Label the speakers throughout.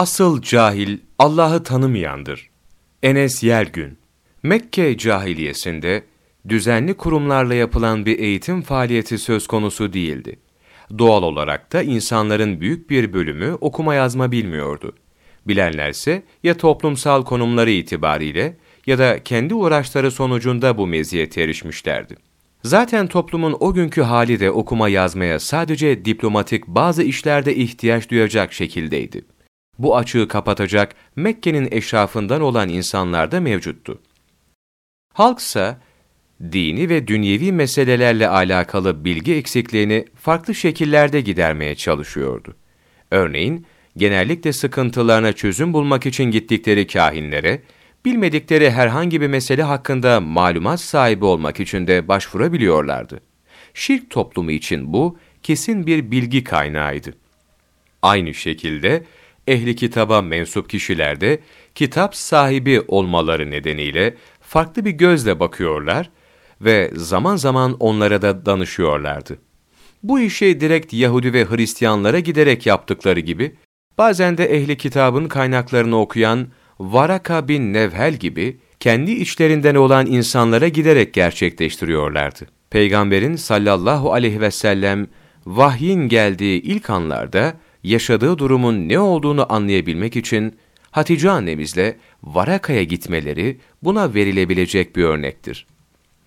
Speaker 1: Asıl cahil Allah'ı tanımayandır. Enes Yergün Mekke cahiliyesinde düzenli kurumlarla yapılan bir eğitim faaliyeti söz konusu değildi. Doğal olarak da insanların büyük bir bölümü okuma yazma bilmiyordu. Bilenlerse ya toplumsal konumları itibariyle ya da kendi uğraşları sonucunda bu meziyete erişmişlerdi. Zaten toplumun o günkü hali de okuma yazmaya sadece diplomatik bazı işlerde ihtiyaç duyacak şekildeydi. Bu açığı kapatacak Mekke'nin eşrafından olan insanlar da mevcuttu. Halksa dini ve dünyevi meselelerle alakalı bilgi eksikliğini farklı şekillerde gidermeye çalışıyordu. Örneğin, genellikle sıkıntılarına çözüm bulmak için gittikleri kahinlere, bilmedikleri herhangi bir mesele hakkında malumat sahibi olmak için de başvurabiliyorlardı. Şirk toplumu için bu, kesin bir bilgi kaynağıydı. Aynı şekilde, ehli kitaba mensup kişiler de, kitap sahibi olmaları nedeniyle farklı bir gözle bakıyorlar ve zaman zaman onlara da danışıyorlardı. Bu işi direkt Yahudi ve Hristiyanlara giderek yaptıkları gibi, bazen de ehli kitabın kaynaklarını okuyan Varaka bin Nevhel gibi kendi içlerinden olan insanlara giderek gerçekleştiriyorlardı. Peygamberin sallallahu aleyhi ve sellem vahyin geldiği ilk anlarda yaşadığı durumun ne olduğunu anlayabilmek için Hatice annemizle Varaka'ya gitmeleri buna verilebilecek bir örnektir.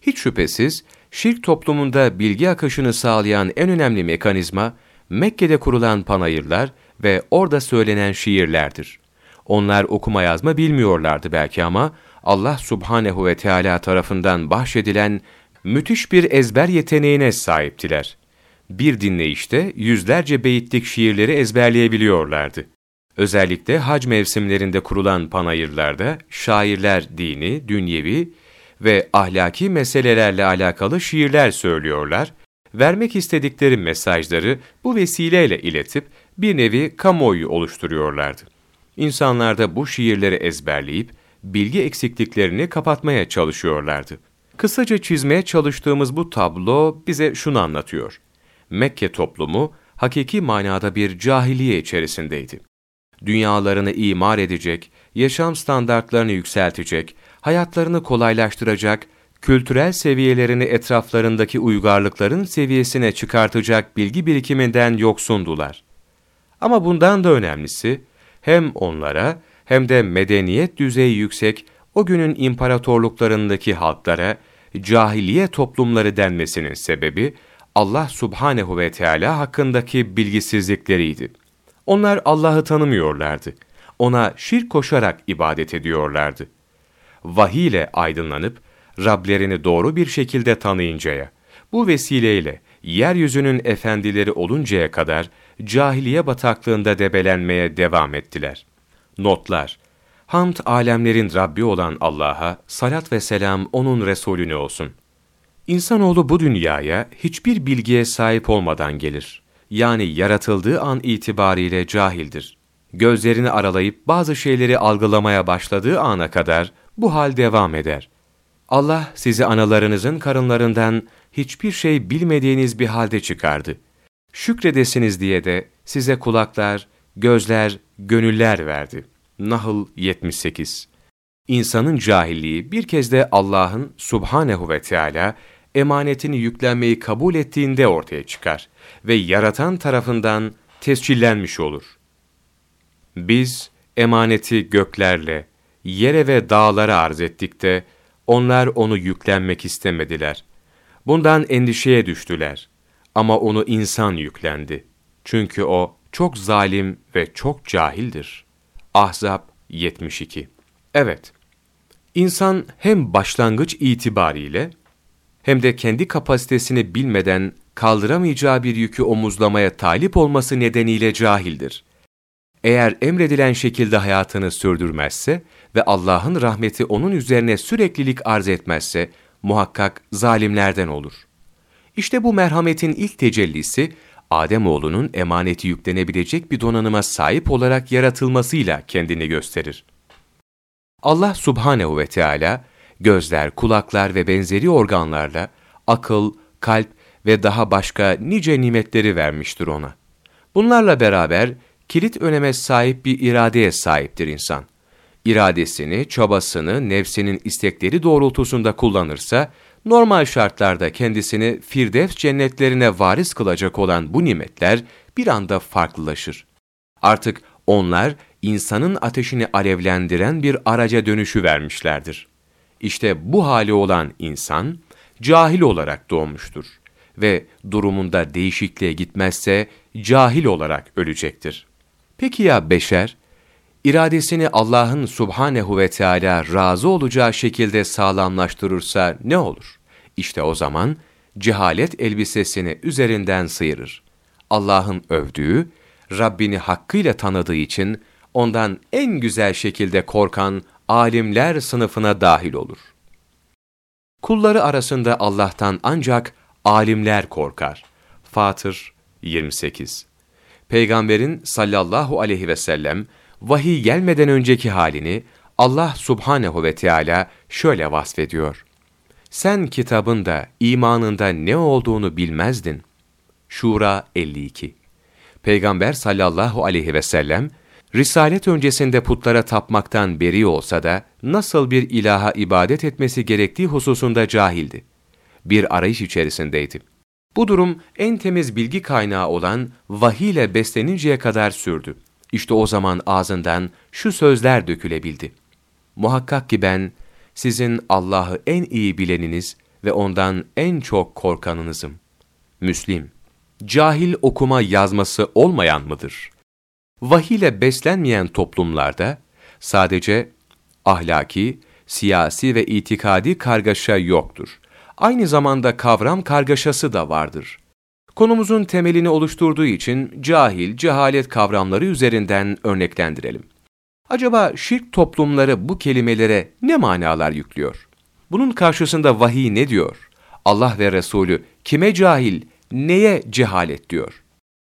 Speaker 1: Hiç şüphesiz şirk toplumunda bilgi akışını sağlayan en önemli mekanizma Mekke'de kurulan panayırlar ve orada söylenen şiirlerdir. Onlar okuma yazma bilmiyorlardı belki ama Allah subhanehu ve Teala tarafından bahşedilen müthiş bir ezber yeteneğine sahiptiler. Bir dinleyişte yüzlerce beyitlik şiirleri ezberleyebiliyorlardı. Özellikle hac mevsimlerinde kurulan panayırlarda şairler dini, dünyevi ve ahlaki meselelerle alakalı şiirler söylüyorlar, vermek istedikleri mesajları bu vesileyle iletip bir nevi kamuoyu oluşturuyorlardı. İnsanlar da bu şiirleri ezberleyip bilgi eksikliklerini kapatmaya çalışıyorlardı. Kısaca çizmeye çalıştığımız bu tablo bize şunu anlatıyor. Mekke toplumu hakiki manada bir cahiliye içerisindeydi. Dünyalarını imar edecek, yaşam standartlarını yükseltecek, hayatlarını kolaylaştıracak, kültürel seviyelerini etraflarındaki uygarlıkların seviyesine çıkartacak bilgi birikiminden yoksundular. Ama bundan da önemlisi, hem onlara hem de medeniyet düzeyi yüksek o günün imparatorluklarındaki halklara cahiliye toplumları denmesinin sebebi Allah subhanehu ve Teala hakkındaki bilgisizlikleriydi. Onlar Allah'ı tanımıyorlardı. Ona şirk koşarak ibadet ediyorlardı. Vahiy ile aydınlanıp Rablerini doğru bir şekilde tanıyıncaya, bu vesileyle yeryüzünün efendileri oluncaya kadar cahiliye bataklığında debelenmeye devam ettiler. Notlar Hamd alemlerin Rabbi olan Allah'a salat ve selam O'nun Resulüne olsun. İnsanoğlu bu dünyaya hiçbir bilgiye sahip olmadan gelir. Yani yaratıldığı an itibariyle cahildir. Gözlerini aralayıp bazı şeyleri algılamaya başladığı ana kadar bu hal devam eder. Allah sizi analarınızın karınlarından hiçbir şey bilmediğiniz bir halde çıkardı. Şükredesiniz diye de size kulaklar, gözler, gönüller verdi. Nahl 78 İnsanın cahilliği bir kez de Allah'ın subhanehu ve Teala emanetini yüklenmeyi kabul ettiğinde ortaya çıkar ve yaratan tarafından tescillenmiş olur. Biz emaneti göklerle, yere ve dağlara arz ettik de, onlar onu yüklenmek istemediler. Bundan endişeye düştüler. Ama onu insan yüklendi. Çünkü o çok zalim ve çok cahildir. Ahzab 72 Evet, insan hem başlangıç itibariyle hem de kendi kapasitesini bilmeden kaldıramayacağı bir yükü omuzlamaya talip olması nedeniyle cahildir. Eğer emredilen şekilde hayatını sürdürmezse ve Allah'ın rahmeti onun üzerine süreklilik arz etmezse, muhakkak zalimlerden olur. İşte bu merhametin ilk tecellisi, Ademoğlunun emaneti yüklenebilecek bir donanıma sahip olarak yaratılmasıyla kendini gösterir. Allah subhanehu ve Teala gözler, kulaklar ve benzeri organlarla akıl, kalp ve daha başka nice nimetleri vermiştir ona. Bunlarla beraber kilit öneme sahip bir iradeye sahiptir insan. İradesini, çabasını, nefsinin istekleri doğrultusunda kullanırsa, normal şartlarda kendisini Firdevs cennetlerine varis kılacak olan bu nimetler bir anda farklılaşır. Artık onlar insanın ateşini alevlendiren bir araca dönüşü vermişlerdir. İşte bu hali olan insan, cahil olarak doğmuştur ve durumunda değişikliğe gitmezse cahil olarak ölecektir. Peki ya beşer? İradesini Allah'ın subhanehu ve Teala razı olacağı şekilde sağlamlaştırırsa ne olur? İşte o zaman cehalet elbisesini üzerinden sıyırır. Allah'ın övdüğü, Rabbini hakkıyla tanıdığı için ondan en güzel şekilde korkan alimler sınıfına dahil olur. Kulları arasında Allah'tan ancak alimler korkar. Fatır 28 Peygamberin sallallahu aleyhi ve sellem vahiy gelmeden önceki halini Allah subhanehu ve Teala şöyle vasfediyor. Sen kitabında, imanında ne olduğunu bilmezdin. Şura 52 Peygamber sallallahu aleyhi ve sellem, Risalet öncesinde putlara tapmaktan beri olsa da nasıl bir ilaha ibadet etmesi gerektiği hususunda cahildi. Bir arayış içerisindeydi. Bu durum en temiz bilgi kaynağı olan vahiy ile besleninceye kadar sürdü. İşte o zaman ağzından şu sözler dökülebildi. Muhakkak ki ben sizin Allah'ı en iyi bileniniz ve ondan en çok korkanınızım. Müslim, cahil okuma yazması olmayan mıdır? Vahiy ile beslenmeyen toplumlarda sadece ahlaki, siyasi ve itikadi kargaşa yoktur. Aynı zamanda kavram kargaşası da vardır. Konumuzun temelini oluşturduğu için cahil, cehalet kavramları üzerinden örneklendirelim. Acaba şirk toplumları bu kelimelere ne manalar yüklüyor? Bunun karşısında vahiy ne diyor? Allah ve Resulü kime cahil, neye cehalet diyor?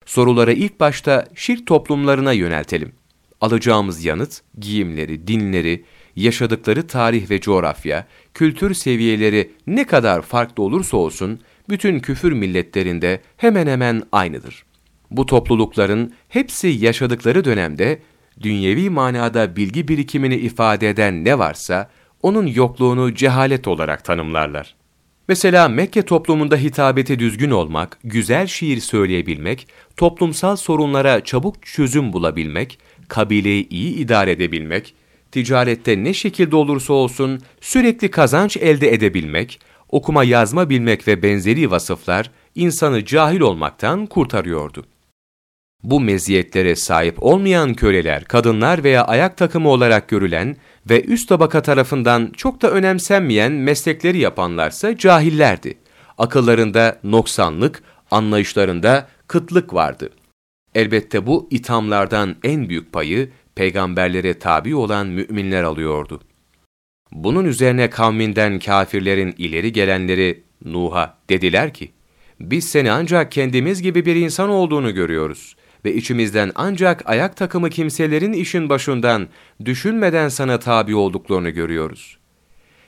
Speaker 1: Soruları ilk başta şirk toplumlarına yöneltelim. Alacağımız yanıt, giyimleri, dinleri, yaşadıkları tarih ve coğrafya, kültür seviyeleri ne kadar farklı olursa olsun, bütün küfür milletlerinde hemen hemen aynıdır. Bu toplulukların hepsi yaşadıkları dönemde dünyevi manada bilgi birikimini ifade eden ne varsa, onun yokluğunu cehalet olarak tanımlarlar. Mesela Mekke toplumunda hitabeti düzgün olmak, güzel şiir söyleyebilmek, toplumsal sorunlara çabuk çözüm bulabilmek, kabileyi iyi idare edebilmek, ticarette ne şekilde olursa olsun sürekli kazanç elde edebilmek, okuma yazma bilmek ve benzeri vasıflar insanı cahil olmaktan kurtarıyordu. Bu meziyetlere sahip olmayan köleler, kadınlar veya ayak takımı olarak görülen ve üst tabaka tarafından çok da önemsenmeyen meslekleri yapanlarsa cahillerdi. Akıllarında noksanlık, anlayışlarında kıtlık vardı. Elbette bu ithamlardan en büyük payı peygamberlere tabi olan müminler alıyordu. Bunun üzerine kavminden kafirlerin ileri gelenleri Nuh'a dediler ki, biz seni ancak kendimiz gibi bir insan olduğunu görüyoruz ve içimizden ancak ayak takımı kimselerin işin başından düşünmeden sana tabi olduklarını görüyoruz.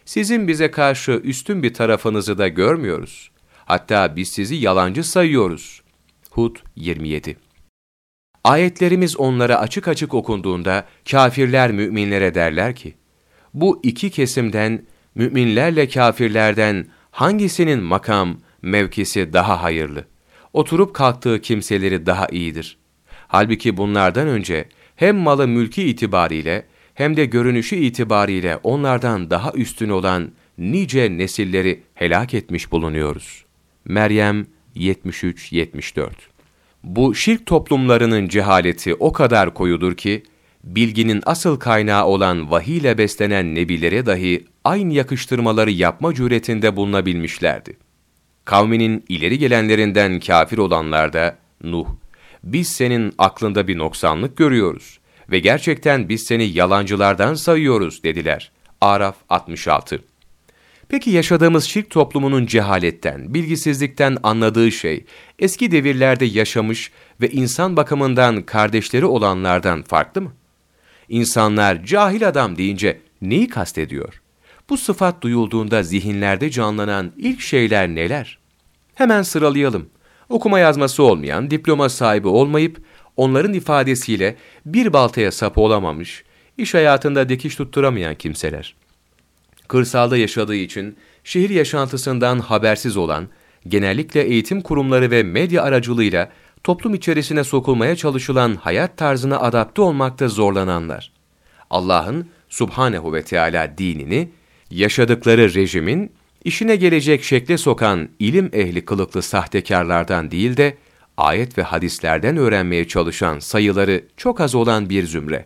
Speaker 1: Sizin bize karşı üstün bir tarafınızı da görmüyoruz. Hatta biz sizi yalancı sayıyoruz. Hud 27 Ayetlerimiz onlara açık açık okunduğunda kafirler müminlere derler ki, bu iki kesimden, müminlerle kafirlerden hangisinin makam, mevkisi daha hayırlı? Oturup kalktığı kimseleri daha iyidir. Halbuki bunlardan önce hem malı mülki itibariyle hem de görünüşü itibariyle onlardan daha üstün olan nice nesilleri helak etmiş bulunuyoruz. Meryem 73-74 Bu şirk toplumlarının cehaleti o kadar koyudur ki, bilginin asıl kaynağı olan vahiy ile beslenen nebilere dahi aynı yakıştırmaları yapma cüretinde bulunabilmişlerdi. Kavminin ileri gelenlerinden kafir olanlar da Nuh, biz senin aklında bir noksanlık görüyoruz ve gerçekten biz seni yalancılardan sayıyoruz dediler. Araf 66 Peki yaşadığımız şirk toplumunun cehaletten, bilgisizlikten anladığı şey, eski devirlerde yaşamış ve insan bakımından kardeşleri olanlardan farklı mı? İnsanlar cahil adam deyince neyi kastediyor? Bu sıfat duyulduğunda zihinlerde canlanan ilk şeyler neler? Hemen sıralayalım okuma yazması olmayan, diploma sahibi olmayıp, onların ifadesiyle bir baltaya sap olamamış, iş hayatında dikiş tutturamayan kimseler. Kırsalda yaşadığı için şehir yaşantısından habersiz olan, genellikle eğitim kurumları ve medya aracılığıyla toplum içerisine sokulmaya çalışılan hayat tarzına adapte olmakta zorlananlar. Allah'ın subhanehu ve Teala dinini, yaşadıkları rejimin işine gelecek şekle sokan ilim ehli kılıklı sahtekarlardan değil de, ayet ve hadislerden öğrenmeye çalışan sayıları çok az olan bir zümre.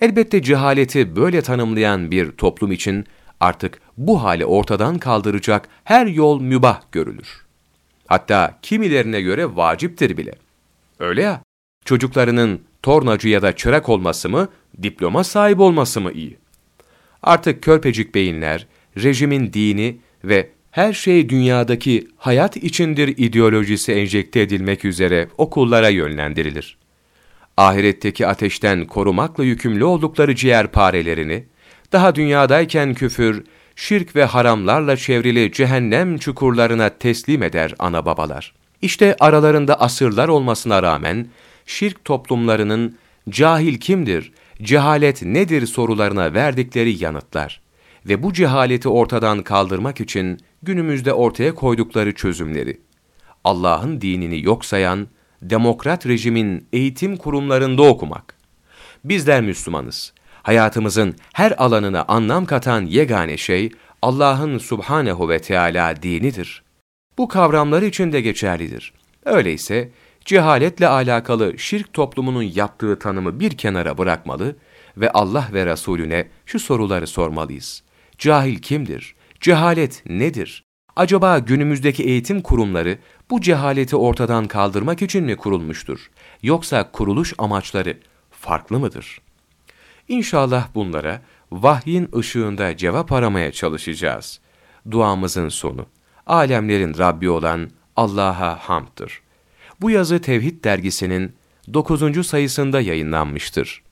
Speaker 1: Elbette cehaleti böyle tanımlayan bir toplum için artık bu hali ortadan kaldıracak her yol mübah görülür. Hatta kimilerine göre vaciptir bile. Öyle ya, çocuklarının tornacı ya da çırak olması mı, diploma sahibi olması mı iyi? Artık körpecik beyinler, rejimin dini ve her şey dünyadaki hayat içindir ideolojisi enjekte edilmek üzere okullara yönlendirilir. Ahiretteki ateşten korumakla yükümlü oldukları ciğerparelerini, daha dünyadayken küfür, şirk ve haramlarla çevrili cehennem çukurlarına teslim eder ana babalar. İşte aralarında asırlar olmasına rağmen, şirk toplumlarının cahil kimdir, cehalet nedir sorularına verdikleri yanıtlar ve bu cehaleti ortadan kaldırmak için günümüzde ortaya koydukları çözümleri. Allah'ın dinini yok sayan, demokrat rejimin eğitim kurumlarında okumak. Bizler Müslümanız. Hayatımızın her alanına anlam katan yegane şey Allah'ın subhanehu ve Teala dinidir. Bu kavramlar için de geçerlidir. Öyleyse cehaletle alakalı şirk toplumunun yaptığı tanımı bir kenara bırakmalı ve Allah ve Resulüne şu soruları sormalıyız. Cahil kimdir? Cehalet nedir? Acaba günümüzdeki eğitim kurumları bu cehaleti ortadan kaldırmak için mi kurulmuştur? Yoksa kuruluş amaçları farklı mıdır? İnşallah bunlara vahyin ışığında cevap aramaya çalışacağız. Duamızın sonu, alemlerin Rabbi olan Allah'a hamddır. Bu yazı Tevhid dergisinin 9. sayısında yayınlanmıştır.